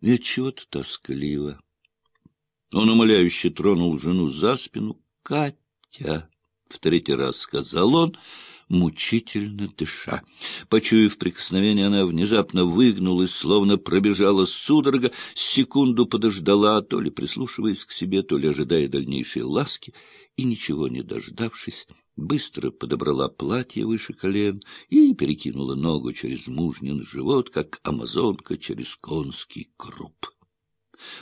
и отчего-то тоскливо. Он умоляюще тронул жену за спину. — Катя! — в третий раз сказал он, мучительно дыша. Почуяв прикосновение, она внезапно выгнулась, словно пробежала судорога, секунду подождала, то ли прислушиваясь к себе, то ли ожидая дальнейшей ласки, и, ничего не дождавшись, быстро подобрала платье выше колен и перекинула ногу через мужнин живот, как амазонка через конский круп.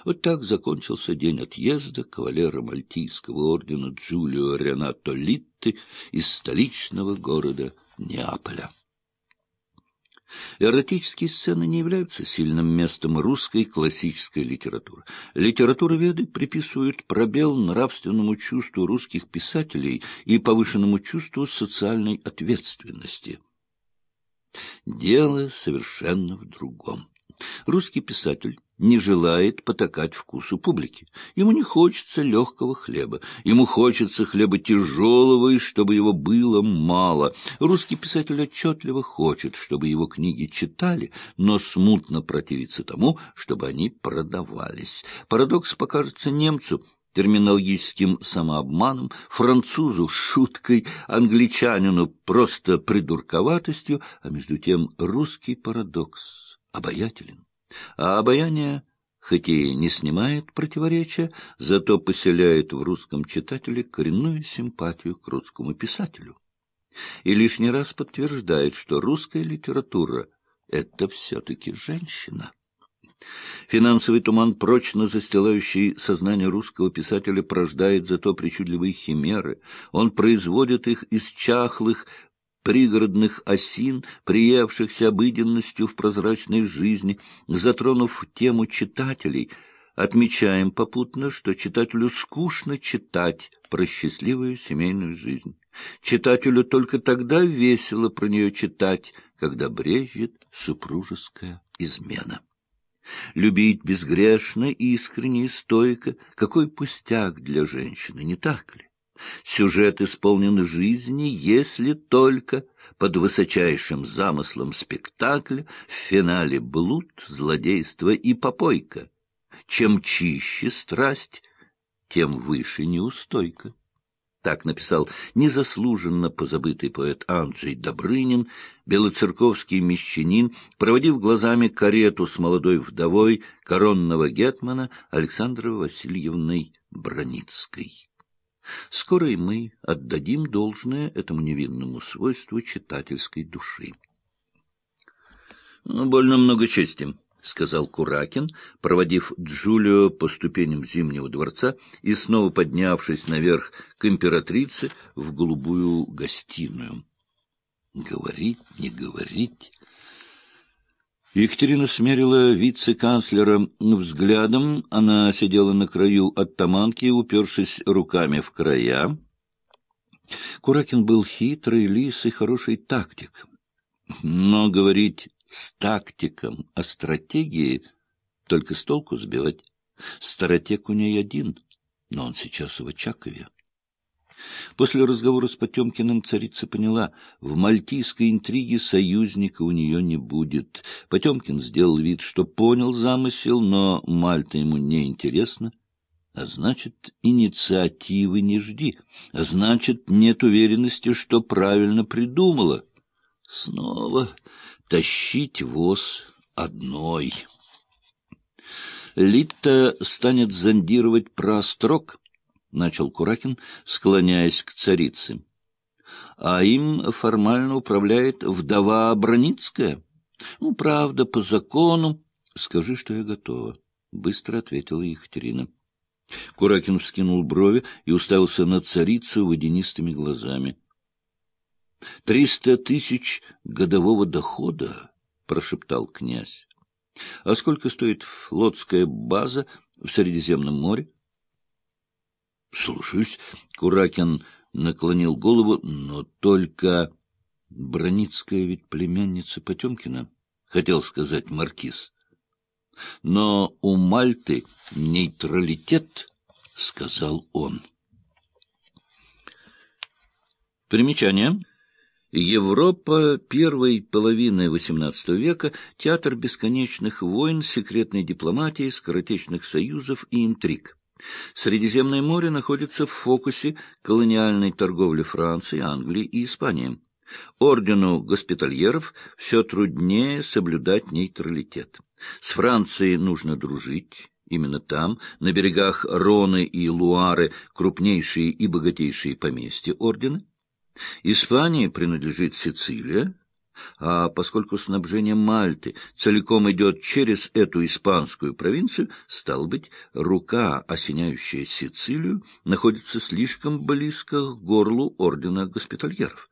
Вот так закончился день отъезда кавалера Мальтийского ордена Джулио Ренато Литты из столичного города Неаполя. Эротические сцены не являются сильным местом русской классической литературы. Литературоведы приписывают пробел нравственному чувству русских писателей и повышенному чувству социальной ответственности. Дело совершенно в другом. Русский писатель не желает потакать вкусу публики. Ему не хочется легкого хлеба. Ему хочется хлеба тяжелого, и чтобы его было мало. Русский писатель отчетливо хочет, чтобы его книги читали, но смутно противится тому, чтобы они продавались. Парадокс покажется немцу — терминологическим самообманом, французу — шуткой, англичанину — просто придурковатостью, а между тем русский парадокс обаятелен. А обаяние, хоть и не снимает противоречия, зато поселяет в русском читателе коренную симпатию к русскому писателю. И лишний раз подтверждает, что русская литература — это все-таки женщина. Финансовый туман, прочно застилающий сознание русского писателя, порождает зато причудливые химеры. Он производит их из чахлых, пригородных осин, приевшихся обыденностью в прозрачной жизни, затронув тему читателей, отмечаем попутно, что читателю скучно читать про счастливую семейную жизнь. Читателю только тогда весело про нее читать, когда брежет супружеская измена. Любить безгрешно, искренне и стойко — какой пустяк для женщины, не так ли? Сюжет исполнен жизни, если только под высочайшим замыслом спектакля в финале блуд, злодейство и попойка. Чем чище страсть, тем выше неустойка. Так написал незаслуженно позабытый поэт Анджей Добрынин, белоцерковский мещанин, проводив глазами карету с молодой вдовой коронного гетмана Александрой Васильевной Броницкой. Скоро и мы отдадим должное этому невинному свойству читательской души. «Ну, — Больно много чести, — сказал Куракин, проводив Джулио по ступеням Зимнего дворца и снова поднявшись наверх к императрице в голубую гостиную. — Говорить, не говорить... Екатерина смерила вице-канцлера взглядом. Она сидела на краю оттаманки, упершись руками в края. Куракин был хитрый, лисый, хороший тактик. Но говорить с тактиком о стратегии только с толку сбивать. Стратег у ней один, но он сейчас в Очакове. После разговора с Потемкиным царица поняла, в мальтийской интриге союзника у нее не будет. Потемкин сделал вид, что понял замысел, но Мальта ему не интересна. А значит, инициативы не жди. А значит, нет уверенности, что правильно придумала. Снова тащить воз одной. Литта станет зондировать проострог, — начал Куракин, склоняясь к царице. — А им формально управляет вдова Броницкая? — Ну, правда, по закону. — Скажи, что я готова, — быстро ответила Екатерина. Куракин вскинул брови и уставился на царицу водянистыми глазами. — Триста тысяч годового дохода, — прошептал князь. — А сколько стоит флотская база в Средиземном море? —— Слушаюсь. Куракин наклонил голову, но только... Броницкая ведь племянница Потемкина, — хотел сказать маркиз. Но у Мальты нейтралитет, — сказал он. Примечание. Европа первой половины XVIII века — театр бесконечных войн, секретной дипломатии, скоротечных союзов и интриг. Средиземное море находится в фокусе колониальной торговли Франции, Англии и Испании. Ордену госпитальеров все труднее соблюдать нейтралитет. С Францией нужно дружить. Именно там, на берегах Роны и Луары, крупнейшие и богатейшие поместья ордена. Испании принадлежит Сицилия, а поскольку снабжение Мальты целиком идет через эту испанскую провинцию, стал быть, рука, осеняющая Сицилию, находится слишком близко к горлу ордена госпитальеров.